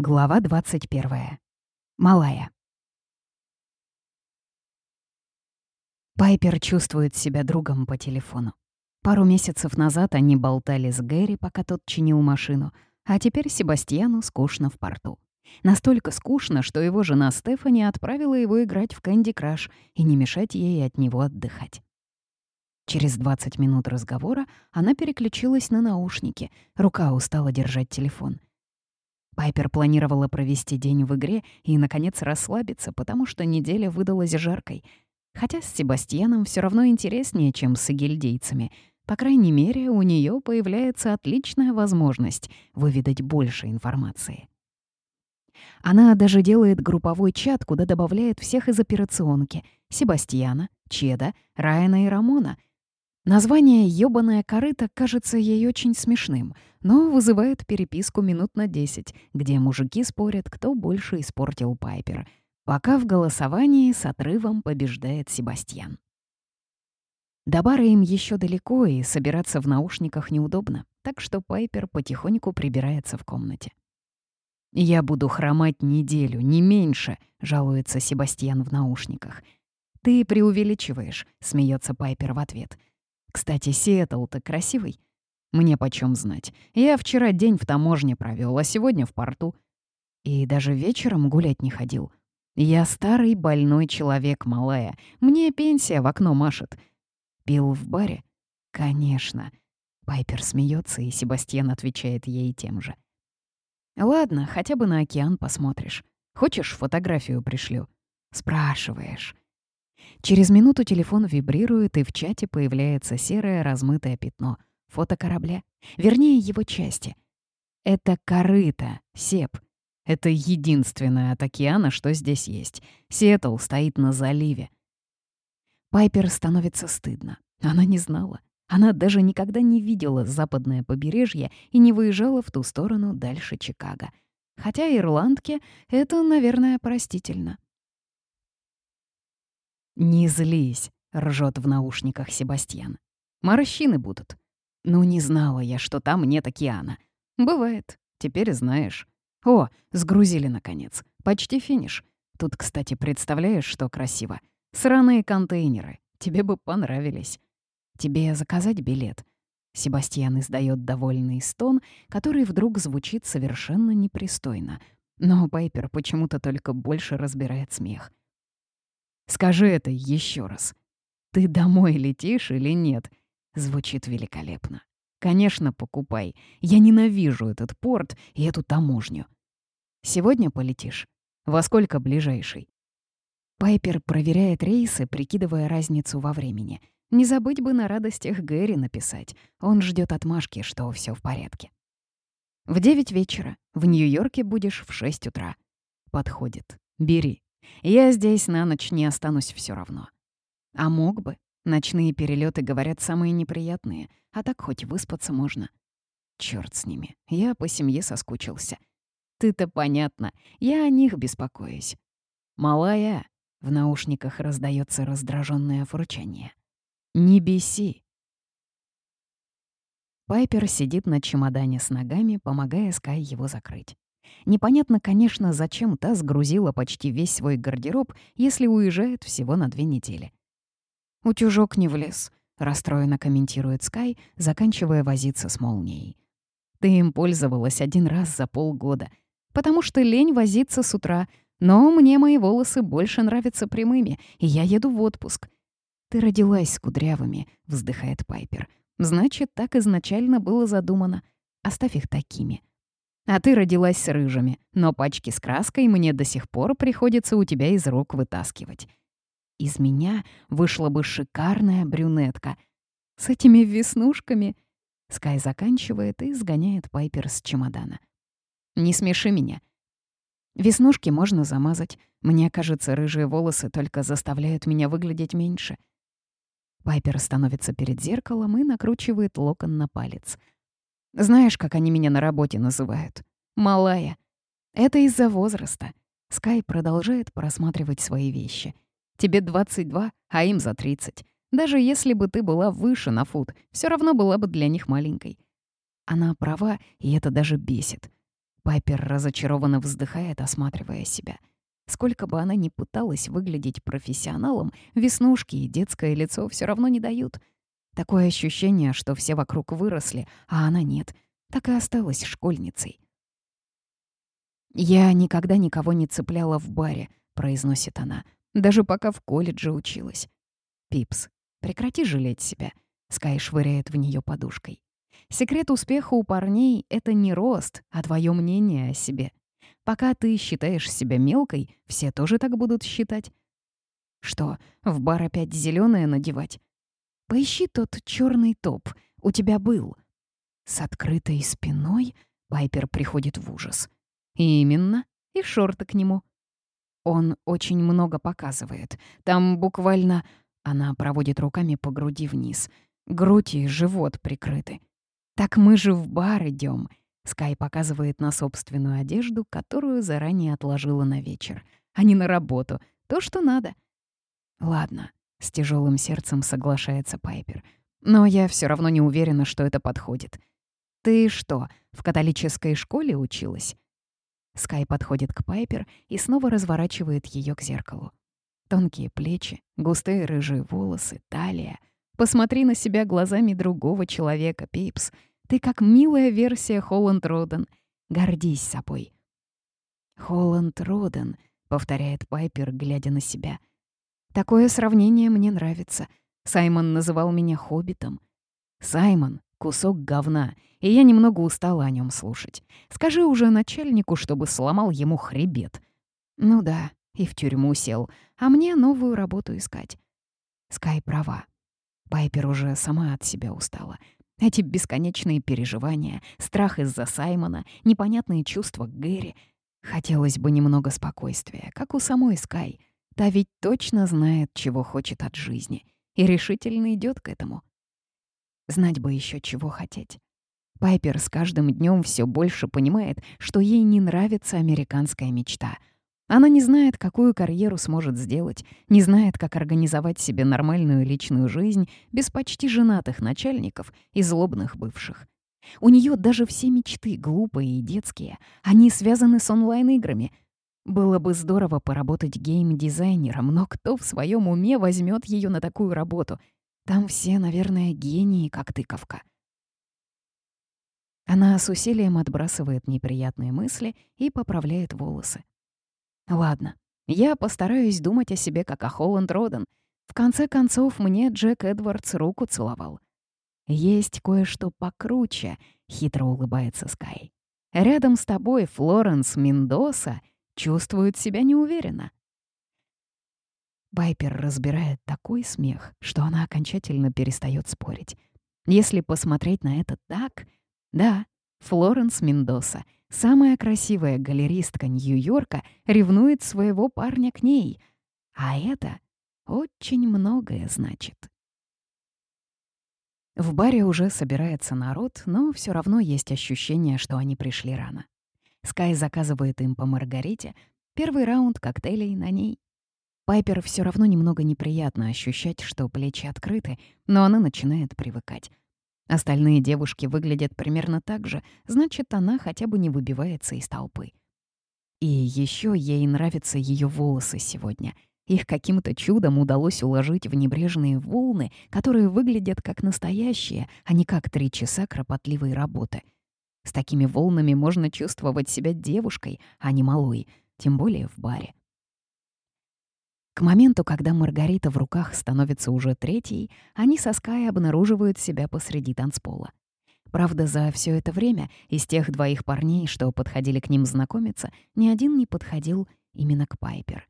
Глава 21. Малая. Пайпер чувствует себя другом по телефону. Пару месяцев назад они болтали с Гэри, пока тот чинил машину, а теперь Себастьяну скучно в порту. Настолько скучно, что его жена Стефани отправила его играть в Кэнди Краш и не мешать ей от него отдыхать. Через 20 минут разговора она переключилась на наушники, рука устала держать телефон — Пайпер планировала провести день в игре и, наконец, расслабиться, потому что неделя выдалась жаркой. Хотя с Себастьяном все равно интереснее, чем с игильдейцами. По крайней мере, у нее появляется отличная возможность выведать больше информации. Она даже делает групповой чат, куда добавляет всех из операционки — Себастьяна, Чеда, Райана и Рамона — Название «ёбаная корыта» кажется ей очень смешным, но вызывает переписку минут на 10, где мужики спорят, кто больше испортил Пайпер, пока в голосовании с отрывом побеждает Себастьян. До бара им еще далеко, и собираться в наушниках неудобно, так что Пайпер потихоньку прибирается в комнате. «Я буду хромать неделю, не меньше», — жалуется Себастьян в наушниках. «Ты преувеличиваешь», — смеется Пайпер в ответ. Кстати, Сиэтл-то красивый. Мне почем знать. Я вчера день в таможне провел, а сегодня в порту. И даже вечером гулять не ходил. Я старый больной человек, малая. Мне пенсия в окно машет. Пил в баре? Конечно. Пайпер смеется, и Себастьян отвечает ей тем же. Ладно, хотя бы на океан посмотришь. Хочешь, фотографию пришлю? Спрашиваешь. Через минуту телефон вибрирует, и в чате появляется серое размытое пятно. Фото корабля. Вернее, его части. Это корыто, Сеп. Это единственное от океана, что здесь есть. Сиэтл стоит на заливе. Пайпер становится стыдно. Она не знала. Она даже никогда не видела западное побережье и не выезжала в ту сторону дальше Чикаго. Хотя ирландке это, наверное, простительно. «Не злись», — ржет в наушниках Себастьян. «Морщины будут». «Ну, не знала я, что там нет океана». «Бывает. Теперь знаешь». «О, сгрузили, наконец. Почти финиш. Тут, кстати, представляешь, что красиво? Сраные контейнеры. Тебе бы понравились. Тебе заказать билет?» Себастьян издает довольный стон, который вдруг звучит совершенно непристойно. Но Пайпер почему-то только больше разбирает смех. Скажи это еще раз. Ты домой летишь или нет? Звучит великолепно. Конечно, покупай. Я ненавижу этот порт и эту таможню. Сегодня полетишь? Во сколько ближайший? Пайпер проверяет рейсы, прикидывая разницу во времени. Не забыть бы на радостях Гэри написать. Он ждет отмашки, что все в порядке. В девять вечера. В Нью-Йорке будешь в шесть утра. Подходит. Бери. Я здесь на ночь не останусь все равно. А мог бы. Ночные перелеты говорят самые неприятные, а так хоть выспаться можно. Черт с ними, я по семье соскучился. Ты-то понятно, я о них беспокоюсь. Малая, в наушниках раздается раздраженное фурчание. Не беси. Пайпер сидит на чемодане с ногами, помогая Скай его закрыть. Непонятно, конечно, зачем та сгрузила почти весь свой гардероб, если уезжает всего на две недели. «Утюжок не влез», — расстроенно комментирует Скай, заканчивая возиться с молнией. «Ты им пользовалась один раз за полгода, потому что лень возиться с утра, но мне мои волосы больше нравятся прямыми, и я еду в отпуск». «Ты родилась с кудрявыми», — вздыхает Пайпер. «Значит, так изначально было задумано. Оставь их такими». А ты родилась с рыжими, но пачки с краской мне до сих пор приходится у тебя из рук вытаскивать. Из меня вышла бы шикарная брюнетка. С этими веснушками. Скай заканчивает и сгоняет Пайпер с чемодана. Не смеши меня. Веснушки можно замазать. Мне кажется, рыжие волосы только заставляют меня выглядеть меньше. Пайпер становится перед зеркалом и накручивает локон на палец — знаешь, как они меня на работе называют? Малая. Это из-за возраста. Скай продолжает просматривать свои вещи. Тебе 22, а им за 30. Даже если бы ты была выше на фут, все равно была бы для них маленькой. Она права, и это даже бесит. Пайпер разочарованно вздыхает, осматривая себя. Сколько бы она ни пыталась выглядеть профессионалом, веснушки и детское лицо все равно не дают. Такое ощущение, что все вокруг выросли, а она нет. Так и осталась школьницей. «Я никогда никого не цепляла в баре», — произносит она, «даже пока в колледже училась». «Пипс, прекрати жалеть себя», — Скай швыряет в нее подушкой. «Секрет успеха у парней — это не рост, а твое мнение о себе. Пока ты считаешь себя мелкой, все тоже так будут считать. Что, в бар опять зеленое надевать? Поищи тот черный топ, у тебя был. С открытой спиной Пайпер приходит в ужас. Именно, и шорты к нему. Он очень много показывает. Там буквально... Она проводит руками по груди вниз. Грудь и живот прикрыты. Так мы же в бар идем. Скай показывает на собственную одежду, которую заранее отложила на вечер, а не на работу. То, что надо. Ладно, с тяжелым сердцем соглашается Пайпер. Но я все равно не уверена, что это подходит. Ты что, в католической школе училась? Скай подходит к Пайпер и снова разворачивает ее к зеркалу. Тонкие плечи, густые рыжие волосы, талия. Посмотри на себя глазами другого человека, Пипс. Ты как милая версия Холланд Роден. Гордись собой. Холланд Роден, повторяет Пайпер, глядя на себя. Такое сравнение мне нравится. Саймон называл меня хоббитом. Саймон Кусок говна, и я немного устала о нем слушать. Скажи уже начальнику, чтобы сломал ему хребет. Ну да, и в тюрьму сел, а мне новую работу искать. Скай права. Пайпер уже сама от себя устала. Эти бесконечные переживания, страх из-за Саймона, непонятные чувства к Гэри. Хотелось бы немного спокойствия, как у самой Скай. Та ведь точно знает, чего хочет от жизни, и решительно идет к этому. Знать бы еще чего хотеть. Пайпер с каждым днем все больше понимает, что ей не нравится американская мечта. Она не знает, какую карьеру сможет сделать, не знает, как организовать себе нормальную личную жизнь без почти женатых начальников и злобных бывших. У нее даже все мечты, глупые и детские, они связаны с онлайн-играми. Было бы здорово поработать гейм-дизайнером, но кто в своем уме возьмет ее на такую работу — там все, наверное, гении, как тыковка. Она с усилием отбрасывает неприятные мысли и поправляет волосы. Ладно, я постараюсь думать о себе как о Холланд Роден. В конце концов, мне Джек Эдвардс руку целовал. Есть кое-что покруче, хитро улыбается Скай. Рядом с тобой Флоренс Мендоса чувствует себя неуверенно. Байпер разбирает такой смех, что она окончательно перестает спорить. Если посмотреть на это так, да, Флоренс Мендоса, самая красивая галеристка Нью-Йорка, ревнует своего парня к ней. А это очень многое значит. В баре уже собирается народ, но все равно есть ощущение, что они пришли рано. Скай заказывает им по Маргарите, первый раунд коктейлей на ней. Пайпер все равно немного неприятно ощущать, что плечи открыты, но она начинает привыкать. Остальные девушки выглядят примерно так же, значит, она хотя бы не выбивается из толпы. И еще ей нравятся ее волосы сегодня. Их каким-то чудом удалось уложить в небрежные волны, которые выглядят как настоящие, а не как три часа кропотливой работы. С такими волнами можно чувствовать себя девушкой, а не малой, тем более в баре. К моменту, когда Маргарита в руках становится уже третьей, они со Скай обнаруживают себя посреди танцпола. Правда, за все это время из тех двоих парней, что подходили к ним знакомиться, ни один не подходил именно к Пайпер.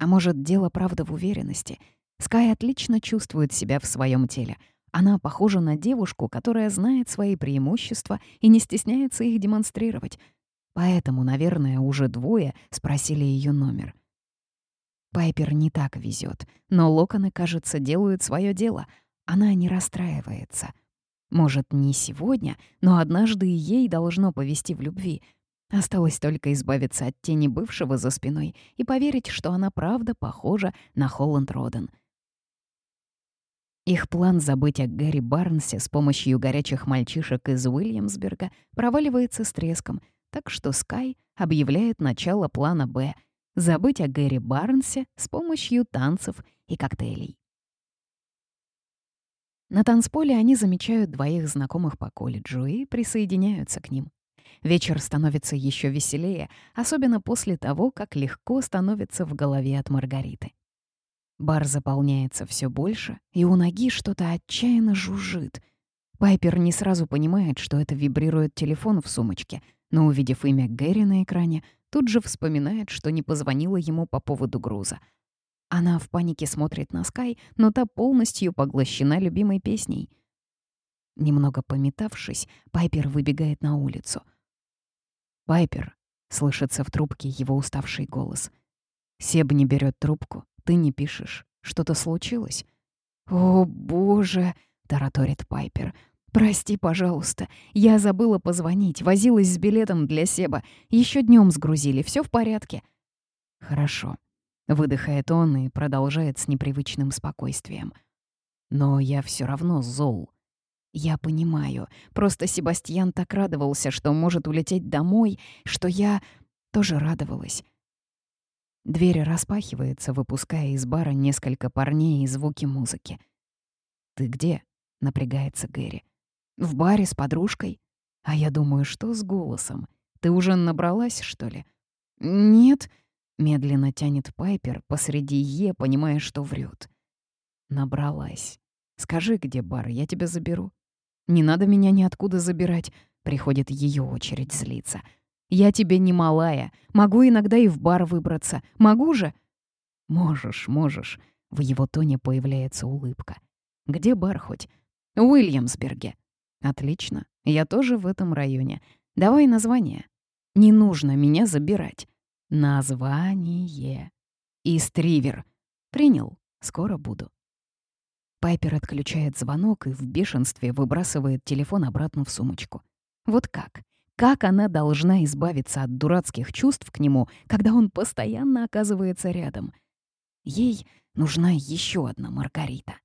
А может, дело правда в уверенности. Скай отлично чувствует себя в своем теле. Она похожа на девушку, которая знает свои преимущества и не стесняется их демонстрировать. Поэтому, наверное, уже двое спросили ее номер. Пайпер не так везет, но локоны, кажется, делают свое дело. Она не расстраивается. Может, не сегодня, но однажды ей должно повести в любви. Осталось только избавиться от тени бывшего за спиной и поверить, что она правда похожа на Холланд Роден. Их план забыть о Гэри Барнсе с помощью горячих мальчишек из Уильямсберга проваливается с треском, Так что Скай объявляет начало плана «Б» — забыть о Гэри Барнсе с помощью танцев и коктейлей. На танцполе они замечают двоих знакомых по колледжу и присоединяются к ним. Вечер становится еще веселее, особенно после того, как легко становится в голове от Маргариты. Бар заполняется все больше, и у ноги что-то отчаянно жужжит. Пайпер не сразу понимает, что это вибрирует телефон в сумочке, но, увидев имя Гэри на экране, тут же вспоминает, что не позвонила ему по поводу груза. Она в панике смотрит на Скай, но та полностью поглощена любимой песней. Немного пометавшись, Пайпер выбегает на улицу. «Пайпер», — слышится в трубке его уставший голос. Себ не берет трубку, ты не пишешь. Что-то случилось?» «О, боже!» — тараторит Пайпер. «Прости, пожалуйста. Я забыла позвонить, возилась с билетом для Себа. Еще днем сгрузили, все в порядке». «Хорошо», — выдыхает он и продолжает с непривычным спокойствием. «Но я все равно зол». «Я понимаю. Просто Себастьян так радовался, что может улететь домой, что я тоже радовалась. Дверь распахивается, выпуская из бара несколько парней и звуки музыки. «Ты где?» — напрягается Гэри. «В баре с подружкой. А я думаю, что с голосом? Ты уже набралась, что ли?» «Нет», — медленно тянет Пайпер посреди «е», понимая, что врет. «Набралась. Скажи, где бар, я тебя заберу». «Не надо меня ниоткуда забирать», — приходит ее очередь злиться. Я тебе не малая. Могу иногда и в бар выбраться. Могу же?» «Можешь, можешь». В его тоне появляется улыбка. «Где бар хоть?» «В Уильямсберге». «Отлично. Я тоже в этом районе. Давай название». «Не нужно меня забирать». «Название». «Истривер». «Принял. Скоро буду». Пайпер отключает звонок и в бешенстве выбрасывает телефон обратно в сумочку. Вот как? Как она должна избавиться от дурацких чувств к нему, когда он постоянно оказывается рядом? Ей нужна еще одна Маргарита.